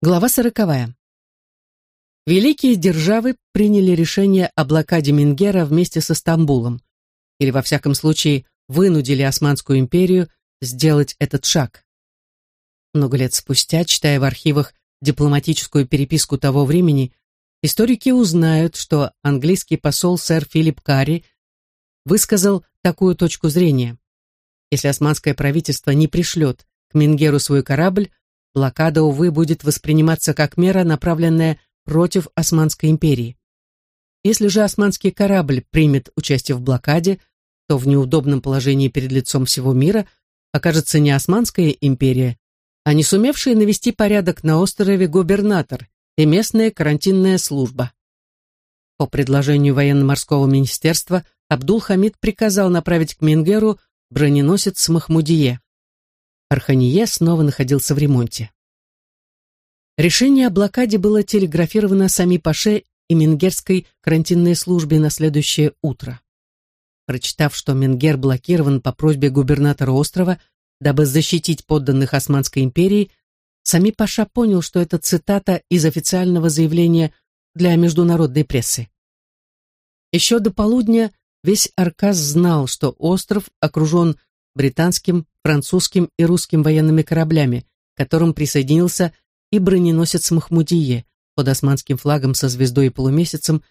Глава сороковая. Великие державы приняли решение о блокаде Мингера вместе со Стамбулом, или, во всяком случае, вынудили Османскую империю сделать этот шаг. Много лет спустя, читая в архивах дипломатическую переписку того времени, историки узнают, что английский посол сэр Филипп Карри высказал такую точку зрения. Если османское правительство не пришлет к Мингеру свой корабль, блокада, увы, будет восприниматься как мера, направленная против Османской империи. Если же османский корабль примет участие в блокаде, то в неудобном положении перед лицом всего мира окажется не Османская империя, а не сумевший навести порядок на острове губернатор и местная карантинная служба. По предложению военно-морского министерства Абдул-Хамид приказал направить к Мингеру броненосец Махмудие. Арханье снова находился в ремонте. Решение о блокаде было телеграфировано Сами Паше и Менгерской карантинной службе на следующее утро. Прочитав, что Менгер блокирован по просьбе губернатора острова, дабы защитить подданных Османской империи, Сами Паша понял, что это цитата из официального заявления для международной прессы. Еще до полудня весь Аркас знал, что остров окружен британским, французским и русским военными кораблями, к которым присоединился и броненосец Махмудие под османским флагом со звездой и полумесяцем,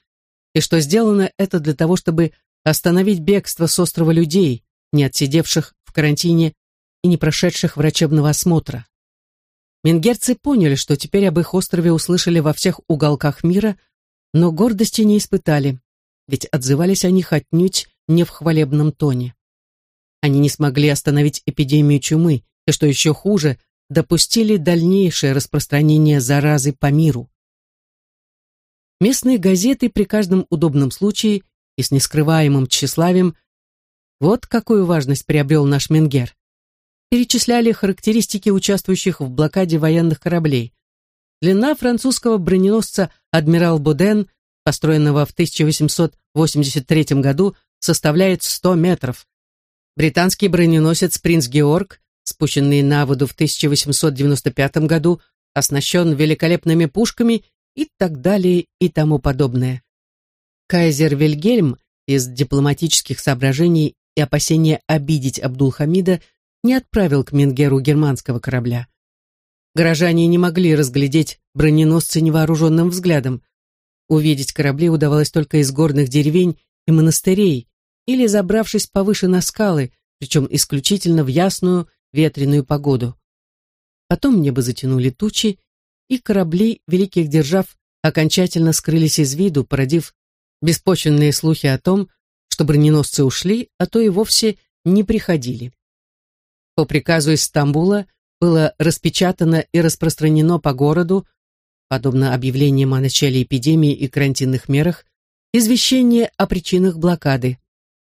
и что сделано это для того, чтобы остановить бегство с острова людей, не отсидевших в карантине и не прошедших врачебного осмотра. Менгерцы поняли, что теперь об их острове услышали во всех уголках мира, но гордости не испытали, ведь отзывались о них отнюдь не в хвалебном тоне. Они не смогли остановить эпидемию чумы, и, что еще хуже, допустили дальнейшее распространение заразы по миру. Местные газеты при каждом удобном случае и с нескрываемым тщеславием вот какую важность приобрел наш Менгер. Перечисляли характеристики участвующих в блокаде военных кораблей. Длина французского броненосца «Адмирал Боден», построенного в 1883 году, составляет 100 метров, Британский броненосец «Принц Георг», спущенный на воду в 1895 году, оснащен великолепными пушками и так далее и тому подобное. Кайзер Вильгельм из дипломатических соображений и опасения обидеть Абдулхамида не отправил к Менгеру германского корабля. Горожане не могли разглядеть броненосцы невооруженным взглядом. Увидеть корабли удавалось только из горных деревень и монастырей, или забравшись повыше на скалы, причем исключительно в ясную ветреную погоду. Потом небо затянули тучи, и корабли великих держав окончательно скрылись из виду, породив беспочвенные слухи о том, что броненосцы ушли, а то и вовсе не приходили. По приказу из Стамбула было распечатано и распространено по городу, подобно объявлениям о начале эпидемии и карантинных мерах, извещение о причинах блокады.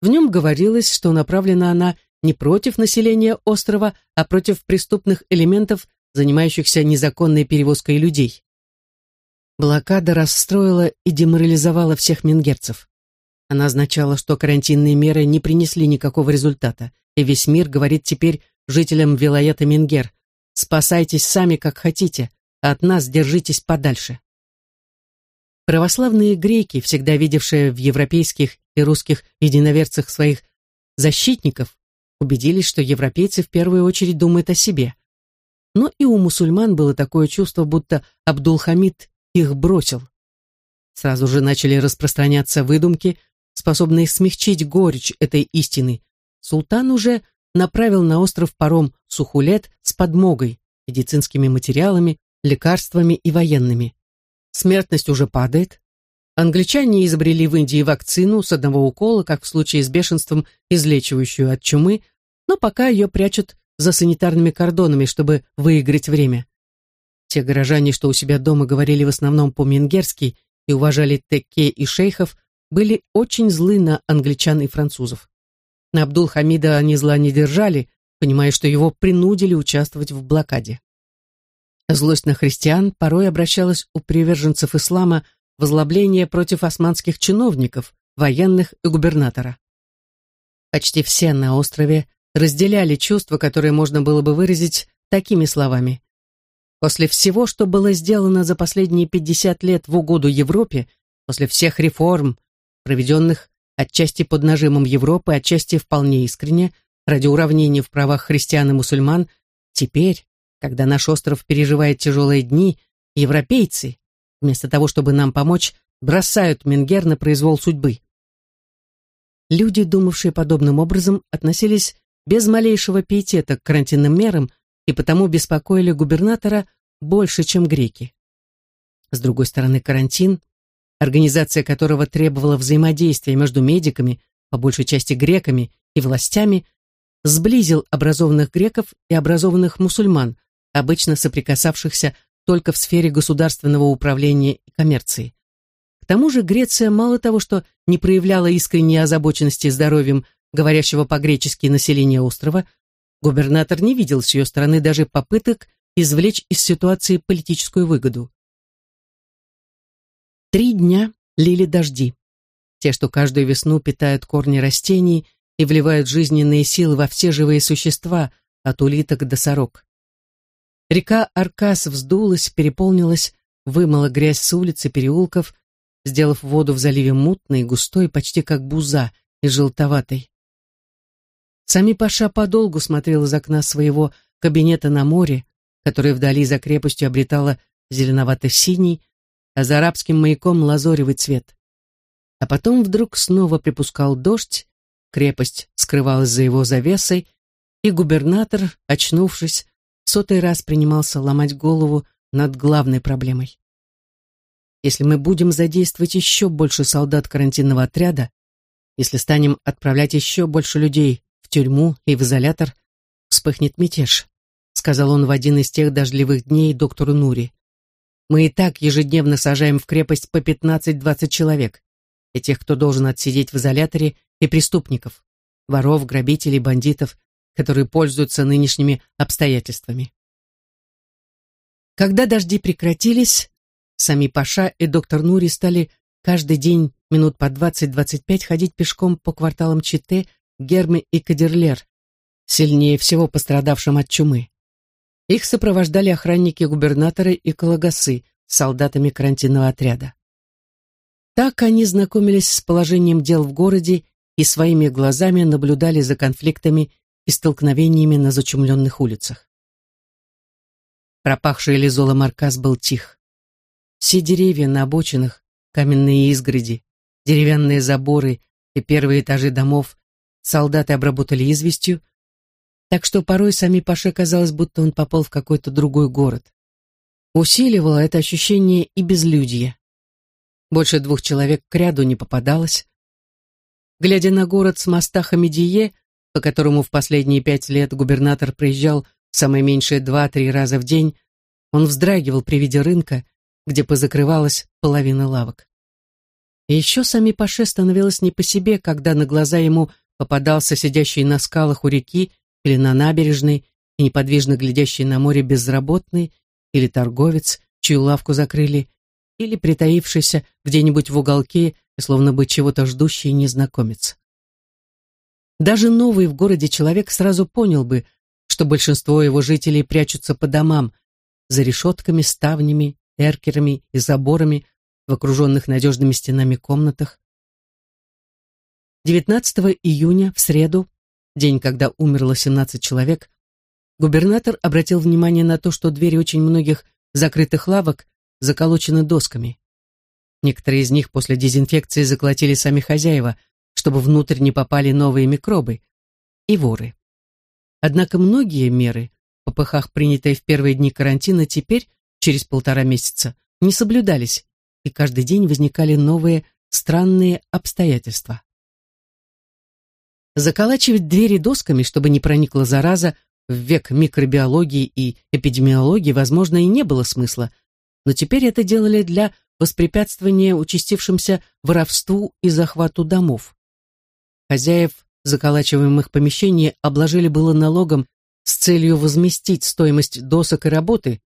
В нем говорилось, что направлена она не против населения острова, а против преступных элементов, занимающихся незаконной перевозкой людей. Блокада расстроила и деморализовала всех мингерцев. Она означала, что карантинные меры не принесли никакого результата, и весь мир говорит теперь жителям Вилаята Мингер «Спасайтесь сами, как хотите, а от нас держитесь подальше». Православные греки, всегда видевшие в европейских и русских единоверцах своих защитников, убедились, что европейцы в первую очередь думают о себе. Но и у мусульман было такое чувство, будто Абдул-Хамид их бросил. Сразу же начали распространяться выдумки, способные смягчить горечь этой истины. Султан уже направил на остров паром Сухулет с подмогой, медицинскими материалами, лекарствами и военными. Смертность уже падает. Англичане изобрели в Индии вакцину с одного укола, как в случае с бешенством, излечивающую от чумы, но пока ее прячут за санитарными кордонами, чтобы выиграть время. Те горожане, что у себя дома говорили в основном по-менгерски и уважали Текке и шейхов, были очень злы на англичан и французов. На Абдул-Хамида они зла не держали, понимая, что его принудили участвовать в блокаде. Злость на христиан порой обращалась у приверженцев ислама в озлобление против османских чиновников, военных и губернатора. Почти все на острове разделяли чувства, которые можно было бы выразить такими словами. После всего, что было сделано за последние 50 лет в угоду Европе, после всех реформ, проведенных отчасти под нажимом Европы, отчасти вполне искренне, ради уравнения в правах христиан и мусульман, теперь, когда наш остров переживает тяжелые дни, европейцы, вместо того, чтобы нам помочь, бросают Менгер на произвол судьбы. Люди, думавшие подобным образом, относились без малейшего пиетета к карантинным мерам и потому беспокоили губернатора больше, чем греки. С другой стороны, карантин, организация которого требовала взаимодействия между медиками, по большей части греками и властями, сблизил образованных греков и образованных мусульман, обычно соприкасавшихся только в сфере государственного управления и коммерции. К тому же Греция мало того, что не проявляла искренней озабоченности здоровьем говорящего по-гречески населения острова, губернатор не видел с ее стороны даже попыток извлечь из ситуации политическую выгоду. Три дня лили дожди. Те, что каждую весну питают корни растений и вливают жизненные силы во все живые существа, от улиток до сорок. Река Аркас вздулась, переполнилась, вымыла грязь с улиц и переулков, сделав воду в заливе мутной, густой, почти как буза, и желтоватой. Сами Паша подолгу смотрел из окна своего кабинета на море, которое вдали за крепостью обретало зеленовато-синий, а за арабским маяком лазоревый цвет. А потом вдруг снова припускал дождь, крепость скрывалась за его завесой, и губернатор, очнувшись, сотый раз принимался ломать голову над главной проблемой. Если мы будем задействовать еще больше солдат карантинного отряда, если станем отправлять еще больше людей в тюрьму и в изолятор, вспыхнет мятеж, сказал он в один из тех дождливых дней доктору Нури. Мы и так ежедневно сажаем в крепость по 15-20 человек, и тех, кто должен отсидеть в изоляторе, и преступников, воров, грабителей, бандитов, которые пользуются нынешними обстоятельствами. Когда дожди прекратились, сами Паша и доктор Нури стали каждый день минут по 20-25 ходить пешком по кварталам Чите, Гермы и Кадерлер, сильнее всего пострадавшим от чумы. Их сопровождали охранники губернатора и Калагасы солдатами карантинного отряда. Так они знакомились с положением дел в городе и своими глазами наблюдали за конфликтами и столкновениями на зачумленных улицах. Пропахший лизолом Аркас был тих. Все деревья на обочинах, каменные изгороди, деревянные заборы и первые этажи домов солдаты обработали известью, так что порой сами Паше казалось, будто он попал в какой-то другой город. Усиливало это ощущение и безлюдье. Больше двух человек к ряду не попадалось. Глядя на город с моста Хамедие, по которому в последние пять лет губернатор приезжал самое меньшее два-три раза в день, он вздрагивал при виде рынка, где позакрывалась половина лавок. И еще сами Паше становилось не по себе, когда на глаза ему попадался сидящий на скалах у реки или на набережной и неподвижно глядящий на море безработный или торговец, чью лавку закрыли, или притаившийся где-нибудь в уголке словно бы чего-то ждущий незнакомец. Даже новый в городе человек сразу понял бы, что большинство его жителей прячутся по домам, за решетками, ставнями, эркерами и заборами, в окруженных надежными стенами комнатах. 19 июня, в среду, день, когда умерло 17 человек, губернатор обратил внимание на то, что двери очень многих закрытых лавок заколочены досками. Некоторые из них после дезинфекции заколотили сами хозяева, чтобы внутрь не попали новые микробы, и воры. Однако многие меры, в попыхах принятые в первые дни карантина, теперь, через полтора месяца, не соблюдались, и каждый день возникали новые странные обстоятельства. Заколачивать двери досками, чтобы не проникла зараза, в век микробиологии и эпидемиологии, возможно, и не было смысла, но теперь это делали для воспрепятствования участившимся воровству и захвату домов. Хозяев заколачиваемых помещений обложили было налогом с целью возместить стоимость досок и работы,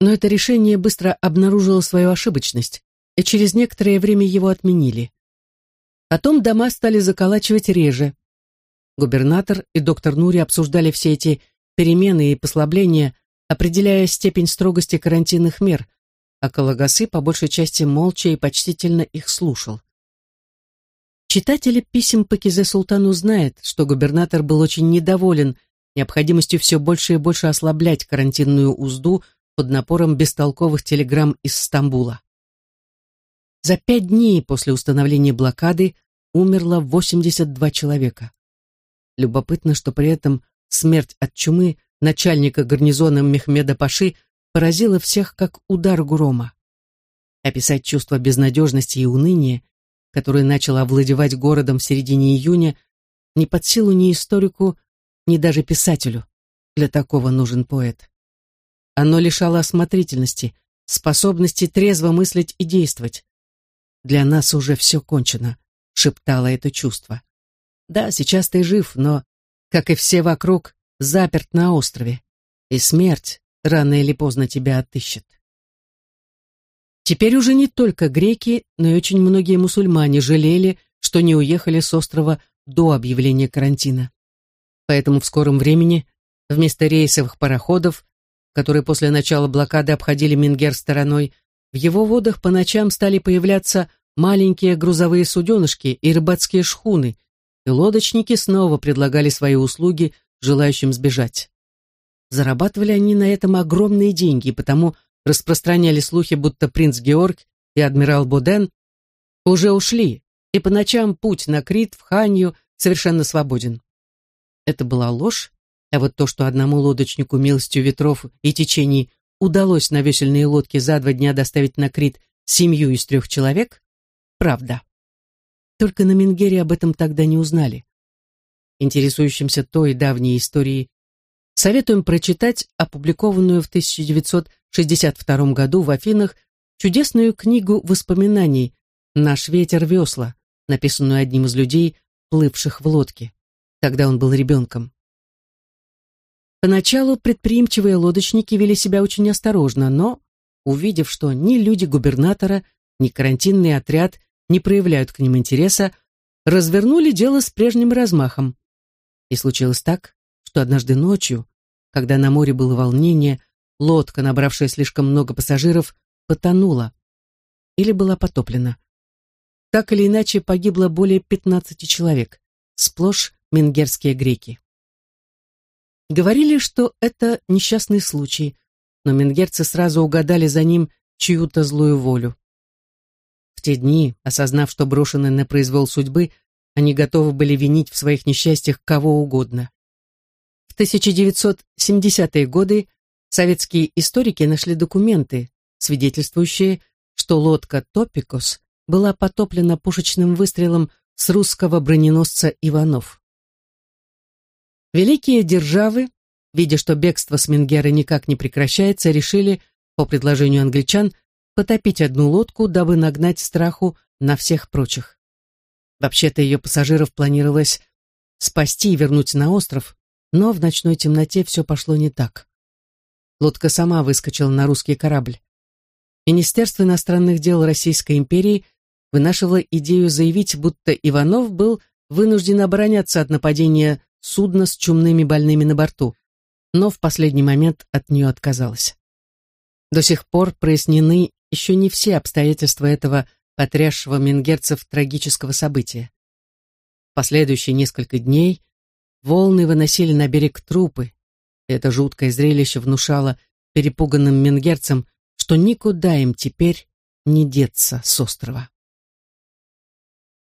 но это решение быстро обнаружило свою ошибочность, и через некоторое время его отменили. Потом дома стали заколачивать реже. Губернатор и доктор Нури обсуждали все эти перемены и послабления определяя степень строгости карантинных мер, а Калагасы по большей части молча и почтительно их слушал. Читатели писем Пакизе Султану знает, что губернатор был очень недоволен необходимостью все больше и больше ослаблять карантинную узду под напором бестолковых телеграмм из Стамбула. За пять дней после установления блокады умерло 82 человека. Любопытно, что при этом смерть от чумы начальника гарнизона Мехмеда Паши поразила всех как удар грома. Описать чувство безнадежности и уныния, которое начало овладевать городом в середине июня, не под силу ни историку, ни даже писателю. Для такого нужен поэт. Оно лишало осмотрительности, способности трезво мыслить и действовать. Для нас уже все кончено, шептало это чувство. Да, сейчас ты жив, но, как и все вокруг, заперт на острове. И смерть рано или поздно тебя отыщет. Теперь уже не только греки, но и очень многие мусульмане жалели, что не уехали с острова до объявления карантина. Поэтому в скором времени вместо рейсовых пароходов, которые после начала блокады обходили Мингер стороной, в его водах по ночам стали появляться маленькие грузовые суденышки и рыбацкие шхуны, и лодочники снова предлагали свои услуги желающим сбежать. Зарабатывали они на этом огромные деньги, потому распространяли слухи, будто принц Георг и адмирал Боден уже ушли, и по ночам путь на Крит в Ханью совершенно свободен. Это была ложь, а вот то, что одному лодочнику милостью ветров и течений удалось на весельные лодки за два дня доставить на Крит семью из трех человек, правда. Только на Менгере об этом тогда не узнали. Интересующимся той давней историей советуем прочитать опубликованную в 1962 году в Афинах чудесную книгу воспоминаний «Наш ветер весла», написанную одним из людей, плывших в лодке. Тогда он был ребенком. Поначалу предприимчивые лодочники вели себя очень осторожно, но, увидев, что ни люди губернатора, ни карантинный отряд не проявляют к ним интереса, развернули дело с прежним размахом. И случилось так, что однажды ночью, когда на море было волнение, лодка, набравшая слишком много пассажиров, потонула или была потоплена. Так или иначе погибло более 15 человек, сплошь менгерские греки. Говорили, что это несчастный случай, но менгерцы сразу угадали за ним чью-то злую волю. В те дни, осознав, что брошены на произвол судьбы, они готовы были винить в своих несчастьях кого угодно. В 1970-е годы советские историки нашли документы, свидетельствующие, что лодка «Топикос» была потоплена пушечным выстрелом с русского броненосца «Иванов». Великие державы, видя, что бегство с Менгера никак не прекращается, решили, по предложению англичан, потопить одну лодку, дабы нагнать страху на всех прочих. Вообще-то ее пассажиров планировалось спасти и вернуть на остров, но в ночной темноте все пошло не так. Лодка сама выскочила на русский корабль. Министерство иностранных дел Российской империи вынашивало идею заявить, будто Иванов был вынужден обороняться от нападения судно с чумными больными на борту, но в последний момент от нее отказалась. До сих пор прояснены еще не все обстоятельства этого потрясшего мингерцев трагического события. В последующие несколько дней волны выносили на берег трупы, это жуткое зрелище внушало перепуганным мингерцам, что никуда им теперь не деться с острова.